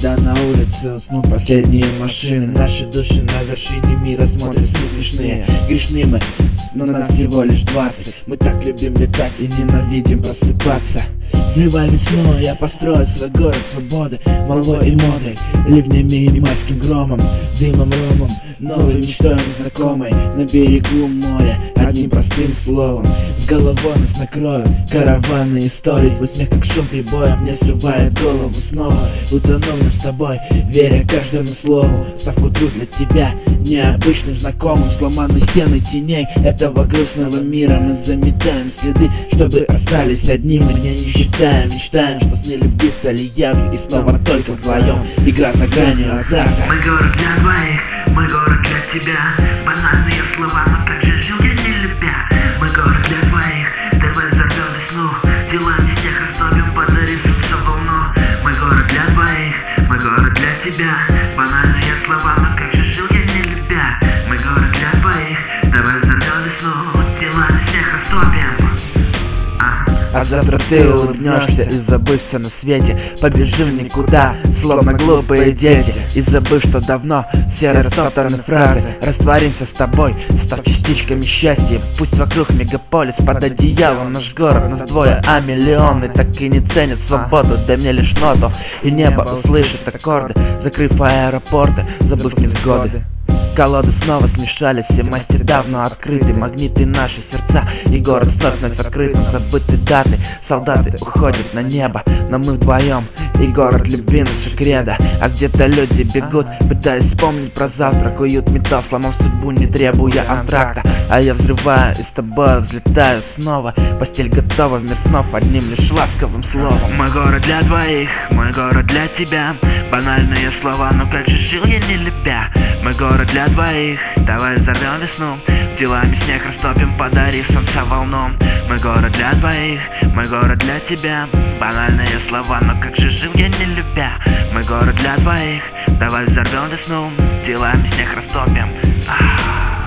Когда на улице уснут последние машины Наши души на вершине мира смотрятся смешные. Грешны мы, но нас всего лишь двадцать. Мы так любим летать и ненавидим просыпаться. Взрывай весну, я построю свой город свободы Молвой и модой, ливнями и майским громом Дымом, ромом, новой мечтой незнакомой На берегу моря, одним простым словом. С головой нас накроют караваны историй Твой смех как шум прибоя мне срывает голову снова. Утонув с тобой, веря каждому слову. Ставку труд для тебя, необычным знакомым. Сломанные стены теней этого грустного мира. Мы заметаем следы, чтобы остались одни. Мы не считаем, мечтаем, что сны любви стали явью. И снова только вдвоем, игра за гранью азарта. Мы город для двоих, мы город для тебя. Банальные слова, но Делами снег растопим, подарив солнце волну Мы город для двоих, мы город для тебя. Банальные слова, но как же жил я не любя? Мы город для двоих, давай взорвем весну Делами снег растопим А завтра ты улыбнешься и забыв все на свете. Побежим никуда, словно глупые дети. И забыв, что давно все растоптаны фразы. Растворимся с тобой, став частичками счастья. Пусть вокруг мегаполис под одеялом Наш город, нас двое, а миллионы Так и не ценят свободу, дай мне лишь ноту И небо услышит аккорды Закрыв аэропорты, забыв невзгоды Колоды снова смешались, все масти давно открыты. Магниты наши сердца и город вновь открытым Забыты даты, солдаты уходят на небо Но мы вдвоем и город любви наша кредо. А где-то люди бегут, пытаясь вспомнить про завтрак. Уют металл, сломал судьбу, не требуя антракта. А я взрываю и с тобой взлетаю снова. Постель готова в мир снов одним лишь ласковым словом. Мой город для двоих, мой город для тебя. Банальные слова, но как же жил я не любя Мой город для двоих, давай взорвем весну. Делами снег растопим, подарив солнца волну. Мой город для двоих, мой город для тебя. Банальные слова, но как же жил я не любя. Мой город для двоих, давай взорвем весну. Делами снег растопим. Чапай